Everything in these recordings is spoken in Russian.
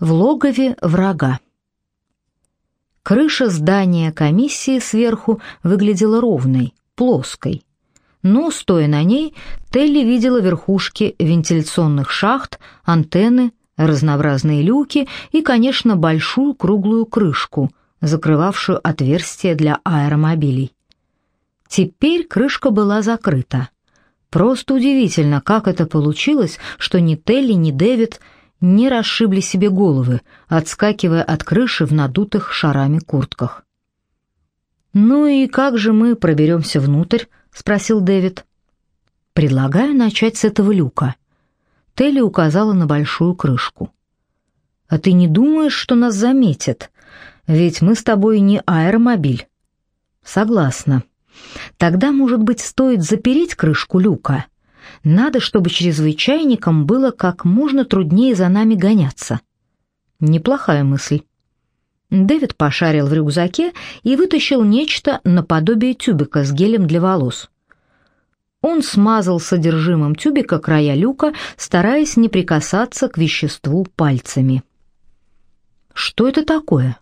В логове врага. Крыша здания комиссии сверху выглядела ровной, плоской. Но, стоя на ней, Телли видела верхушки вентиляционных шахт, антенны, разнообразные люки и, конечно, большую круглую крышку, закрывавшую отверстие для аэромобилей. Теперь крышка была закрыта. Просто удивительно, как это получилось, что ни Телли, ни Дэвид не расшибли себе головы, отскакивая от крыши в надутых шарами куртках. «Ну и как же мы проберемся внутрь?» — спросил Дэвид. «Предлагаю начать с этого люка». Телли указала на большую крышку. «А ты не думаешь, что нас заметят? Ведь мы с тобой не аэромобиль». «Согласна. Тогда, может быть, стоит запереть крышку люка?» Надо, чтобы чрезвычайникам было как можно труднее за нами гоняться. Неплохая мысль. Дэвид пошарил в рюкзаке и вытащил нечто наподобие тюбика с гелем для волос. Он смазал содержимым тюбика края люка, стараясь не прикасаться к веществу пальцами. Что это такое?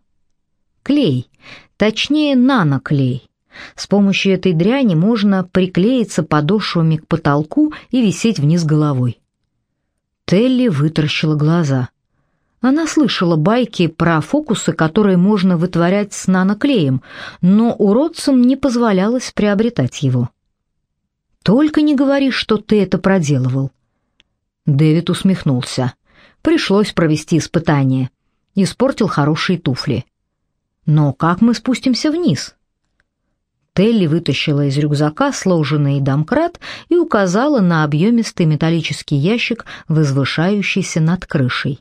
Клей, точнее наноклей. С помощью этой дряни можно приклеиться подошвами к потолку и висеть вниз головой. Телли вытаращила глаза. Она слышала байки про фокусы, которые можно вытворять с наноклеем, но уродцам не позволялось приобретать его. «Только не говори, что ты это проделывал». Дэвид усмехнулся. Пришлось провести испытание. Испортил хорошие туфли. «Но как мы спустимся вниз?» Телли вытащила из рюкзака сложенный домкрат и указала на объемистый металлический ящик, возвышающийся над крышей.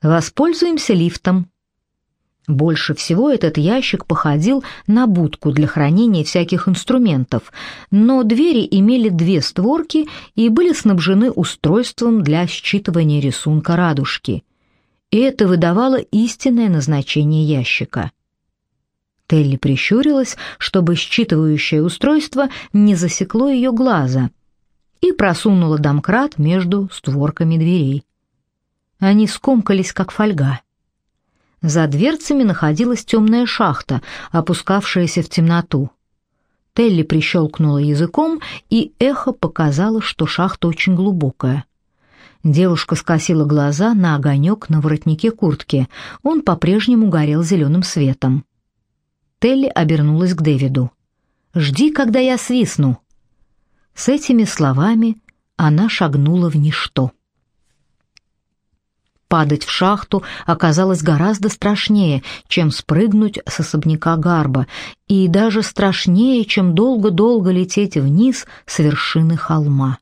«Воспользуемся лифтом». Больше всего этот ящик походил на будку для хранения всяких инструментов, но двери имели две створки и были снабжены устройством для считывания рисунка радужки. И это выдавало истинное назначение ящика — Телли прищурилась, чтобы считывающее устройство не засекло ее глаза, и просунула домкрат между створками дверей. Они скомкались, как фольга. За дверцами находилась темная шахта, опускавшаяся в темноту. Телли прищелкнула языком, и эхо показало, что шахта очень глубокая. Девушка скосила глаза на огонек на воротнике куртки. Он по-прежнему горел зеленым светом. Телли обернулась к Дэвиду. «Жди, когда я свистну». С этими словами она шагнула в ничто. Падать в шахту оказалось гораздо страшнее, чем спрыгнуть с особняка Гарба, и даже страшнее, чем долго-долго лететь вниз с вершины холма.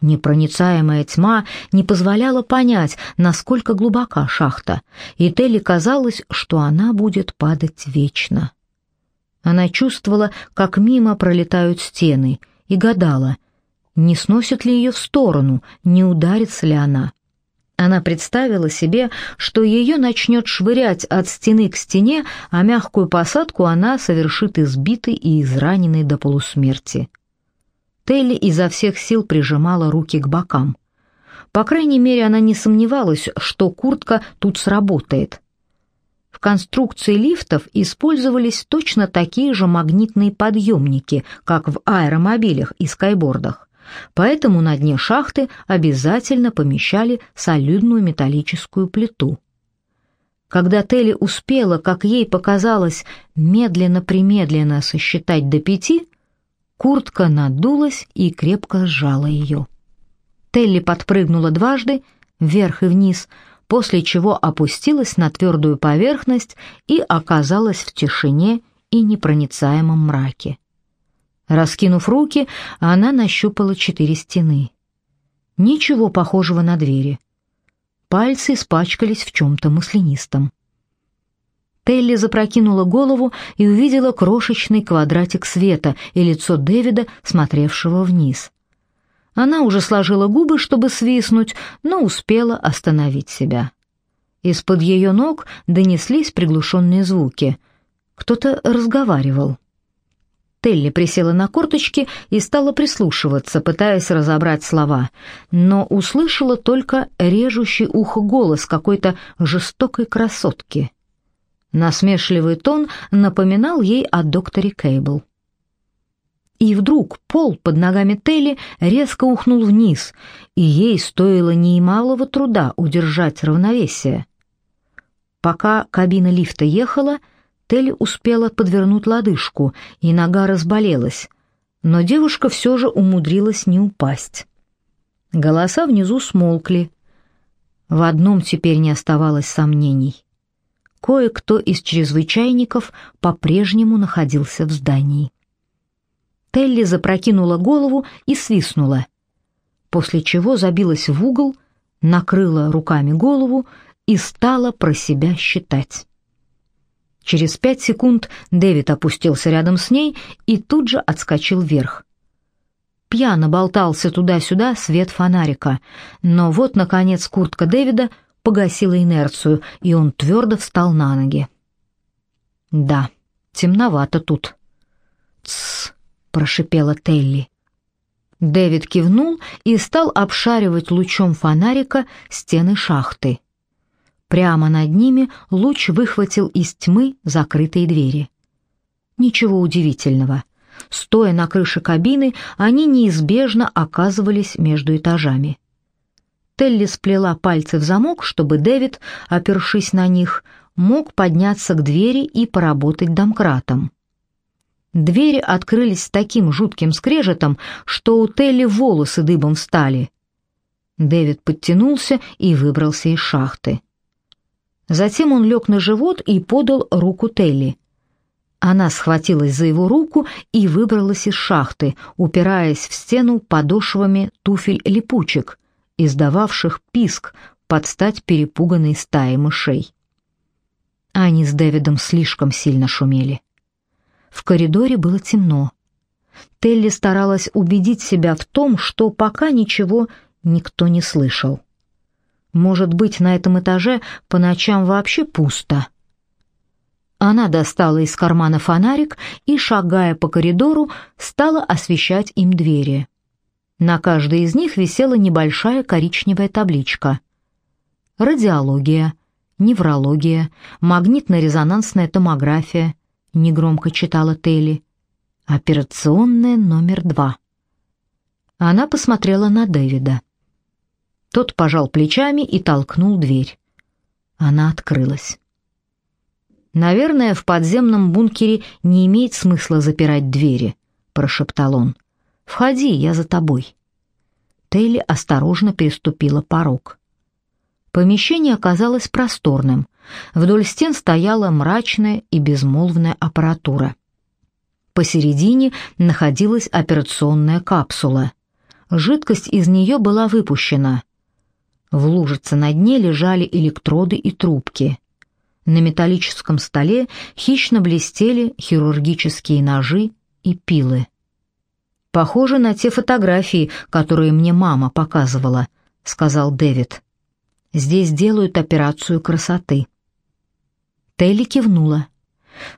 Непроницаемая тьма не позволяла понять, насколько глубока шахта, и Телли казалось, что она будет падать вечно. Она чувствовала, как мимо пролетают стены, и гадала, не сносит ли ее в сторону, не ударится ли она. Она представила себе, что ее начнет швырять от стены к стене, а мягкую посадку она совершит избитой и израненной до полусмерти. Телли изо всех сил прижимала руки к бокам. По крайней мере, она не сомневалась, что куртка тут сработает. В конструкции лифтов использовались точно такие же магнитные подъемники, как в аэромобилях и скайбордах. Поэтому на дне шахты обязательно помещали солидную металлическую плиту. Когда Телли успела, как ей показалось, медленно-примедленно сосчитать до пяти, куртка надулась и крепко сжала ее. Телли подпрыгнула дважды, вверх и вниз, после чего опустилась на твердую поверхность и оказалась в тишине и непроницаемом мраке. Раскинув руки, она нащупала четыре стены. Ничего похожего на двери. Пальцы испачкались в чем-то маслянистом. Телли запрокинула голову и увидела крошечный квадратик света и лицо Дэвида, смотревшего вниз. Она уже сложила губы, чтобы свистнуть, но успела остановить себя. Из-под ее ног донеслись приглушенные звуки. Кто-то разговаривал. Телли присела на корточки и стала прислушиваться, пытаясь разобрать слова, но услышала только режущий ухо голос какой-то жестокой красотки. Насмешливый тон напоминал ей о докторе Кейбл. И вдруг пол под ногами Телли резко ухнул вниз, и ей стоило немалого труда удержать равновесие. Пока кабина лифта ехала, Телли успела подвернуть лодыжку, и нога разболелась, но девушка все же умудрилась не упасть. Голоса внизу смолкли. В одном теперь не оставалось сомнений. Кое-кто из чрезвычайников по-прежнему находился в здании. Телли запрокинула голову и свистнула, после чего забилась в угол, накрыла руками голову и стала про себя считать. Через пять секунд Дэвид опустился рядом с ней и тут же отскочил вверх. Пьяно болтался туда-сюда свет фонарика, но вот, наконец, куртка Дэвида погасила инерцию, и он твердо встал на ноги. «Да, темновато тут». «Тссс», — прошипела Телли. Дэвид кивнул и стал обшаривать лучом фонарика стены шахты. Прямо над ними луч выхватил из тьмы закрытые двери. Ничего удивительного. Стоя на крыше кабины, они неизбежно оказывались между этажами. Телли сплела пальцы в замок, чтобы Дэвид, опершись на них, мог подняться к двери и поработать домкратом. Двери открылись с таким жутким скрежетом, что у Телли волосы дыбом встали. Дэвид подтянулся и выбрался из шахты. Затем он лег на живот и подал руку Телли. Она схватилась за его руку и выбралась из шахты, упираясь в стену подошвами туфель-липучек, издававших писк под стать перепуганной стае мышей. Они с Дэвидом слишком сильно шумели. В коридоре было темно. Телли старалась убедить себя в том, что пока ничего никто не слышал. Может быть, на этом этаже по ночам вообще пусто. Она достала из кармана фонарик и, шагая по коридору, стала освещать им двери. На каждой из них висела небольшая коричневая табличка. Радиология, неврология, магнитно-резонансная томография, негромко читала Телли. Операционная номер два. Она посмотрела на Дэвида. Тот пожал плечами и толкнул дверь. Она открылась. Наверное, в подземном бункере не имеет смысла запирать двери, прошептал он. Входи, я за тобой. Телли осторожно переступила порог. Помещение оказалось просторным. Вдоль стен стояла мрачная и безмолвная аппаратура. Посередине находилась операционная капсула. Жидкость из нее была выпущена. В лужице на дне лежали электроды и трубки. На металлическом столе хищно блестели хирургические ножи и пилы. «Похоже на те фотографии, которые мне мама показывала», — сказал Дэвид. «Здесь делают операцию красоты». Телли кивнула.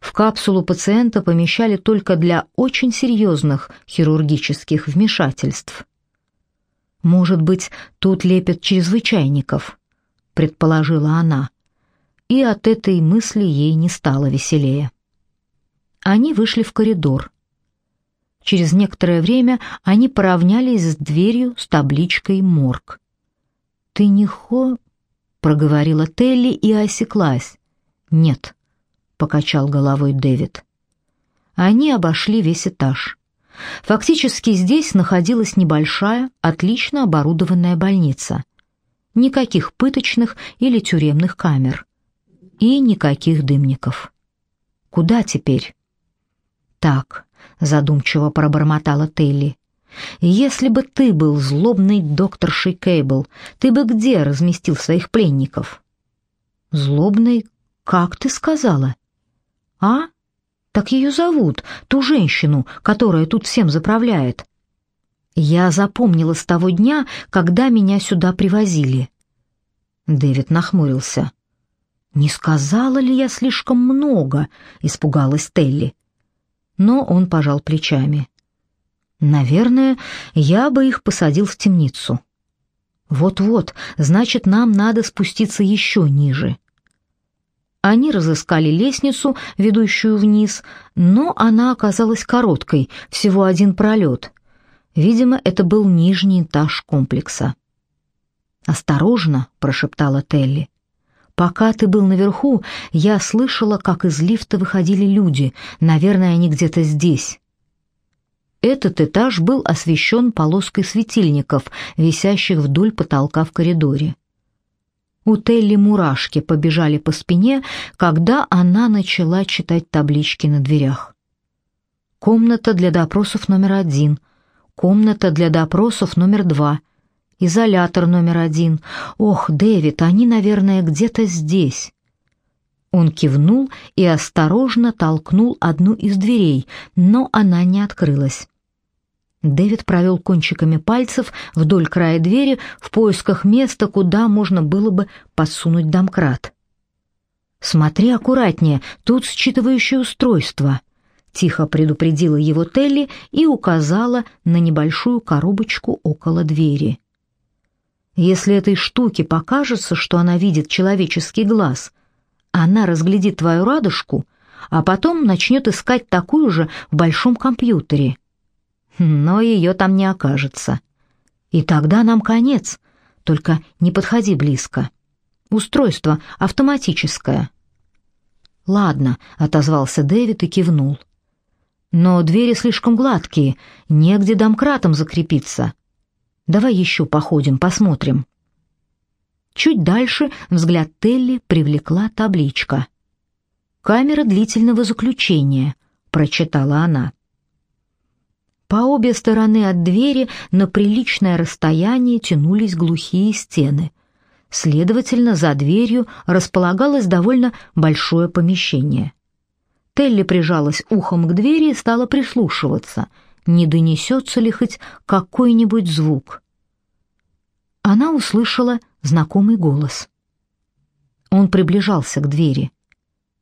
В капсулу пациента помещали только для очень серьезных хирургических вмешательств. Может быть, тут лепят чрезвычайников, предположила она. И от этой мысли ей не стало веселее. Они вышли в коридор. Через некоторое время они поравнялись с дверью с табличкой «Морг». «Ты не хо...» — проговорила Телли и осеклась. «Нет», — покачал головой Дэвид. Они обошли весь этаж. Фактически здесь находилась небольшая, отлично оборудованная больница. Никаких пыточных или тюремных камер. И никаких дымников. Куда теперь? Так, задумчиво пробормотала Телли. Если бы ты был злобный доктор Кейбл, ты бы где разместил своих пленников? Злобный, как ты сказала? А? Так ее зовут, ту женщину, которая тут всем заправляет. Я запомнила с того дня, когда меня сюда привозили. Дэвид нахмурился. Не сказала ли я слишком много, испугалась Телли. но он пожал плечами. Наверное, я бы их посадил в темницу. Вот-вот, значит, нам надо спуститься еще ниже. Они разыскали лестницу, ведущую вниз, но она оказалась короткой, всего один пролет. Видимо, это был нижний этаж комплекса. «Осторожно», — прошептала Телли. «Пока ты был наверху, я слышала, как из лифта выходили люди. Наверное, они где-то здесь». Этот этаж был освещен полоской светильников, висящих вдоль потолка в коридоре. У Телли мурашки побежали по спине, когда она начала читать таблички на дверях. Комната для допросов номер один, комната для допросов номер два, изолятор номер один. Ох, Дэвид, они, наверное, где-то здесь. Он кивнул и осторожно толкнул одну из дверей, но она не открылась. Дэвид провел кончиками пальцев вдоль края двери в поисках места, куда можно было бы подсунуть домкрат. «Смотри аккуратнее, тут считывающее устройство», — тихо предупредила его Телли и указала на небольшую коробочку около двери. «Если этой штуке покажется, что она видит человеческий глаз, она разглядит твою радужку, а потом начнет искать такую же в большом компьютере» но ее там не окажется. И тогда нам конец. Только не подходи близко. Устройство автоматическое. Ладно, отозвался Дэвид и кивнул. Но двери слишком гладкие, негде домкратом закрепиться. Давай еще походим, посмотрим. Чуть дальше взгляд Телли привлекла табличка. «Камера длительного заключения», — прочитала она. По обе стороны от двери на приличное расстояние тянулись глухие стены. Следовательно, за дверью располагалось довольно большое помещение. Телли прижалась ухом к двери и стала прислушиваться, не донесется ли хоть какой-нибудь звук. Она услышала знакомый голос. Он приближался к двери.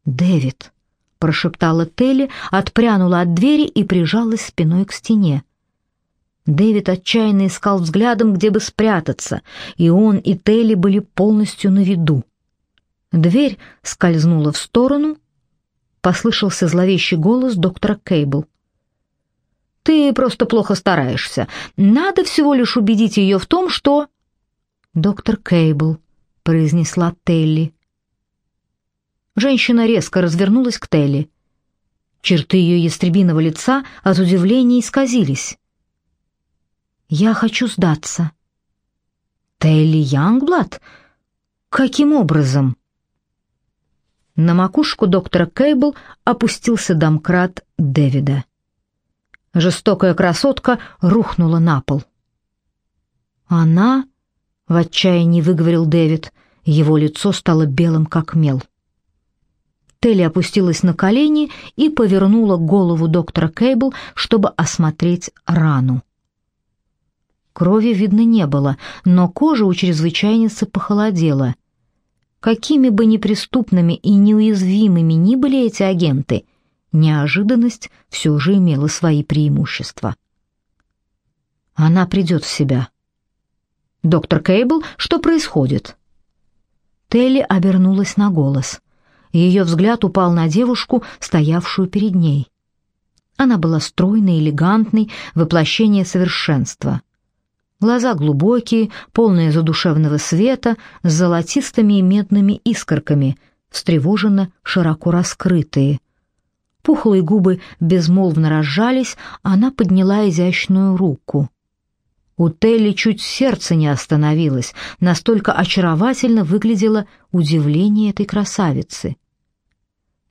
«Дэвид!» Прошептала Телли, отпрянула от двери и прижалась спиной к стене. Дэвид отчаянно искал взглядом, где бы спрятаться, и он и Телли были полностью на виду. Дверь скользнула в сторону, послышался зловещий голос доктора Кейбл. «Ты просто плохо стараешься. Надо всего лишь убедить ее в том, что...» «Доктор Кейбл», — произнесла Телли. Женщина резко развернулась к Телли. Черты ее ястребиного лица от удивления исказились. «Я хочу сдаться». «Телли Янгблад? Каким образом?» На макушку доктора Кейбл опустился домкрат Дэвида. Жестокая красотка рухнула на пол. «Она...» — в отчаянии выговорил Дэвид. Его лицо стало белым, как мел. Телли опустилась на колени и повернула голову доктора Кейбл, чтобы осмотреть рану. Крови видно не было, но кожа у чрезвычайницы похолодела. Какими бы неприступными и неуязвимыми ни были эти агенты, неожиданность все же имела свои преимущества. Она придет в себя. «Доктор Кейбл, что происходит?» Телли обернулась на голос ее взгляд упал на девушку, стоявшую перед ней. Она была стройной, элегантной, воплощение совершенства. Глаза глубокие, полные задушевного света, с золотистыми и медными искорками, встревоженно широко раскрытые. Пухлые губы безмолвно разжались, она подняла изящную руку. У Телли чуть сердце не остановилось, настолько очаровательно выглядело удивление этой красавицы.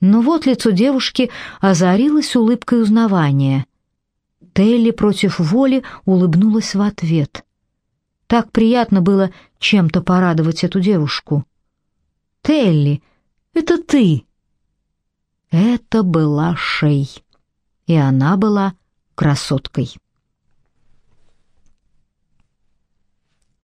Но вот лицо девушки озарилось улыбкой узнавания. Телли против воли улыбнулась в ответ. Так приятно было чем-то порадовать эту девушку. «Телли, это ты!» Это была Шей, и она была красоткой.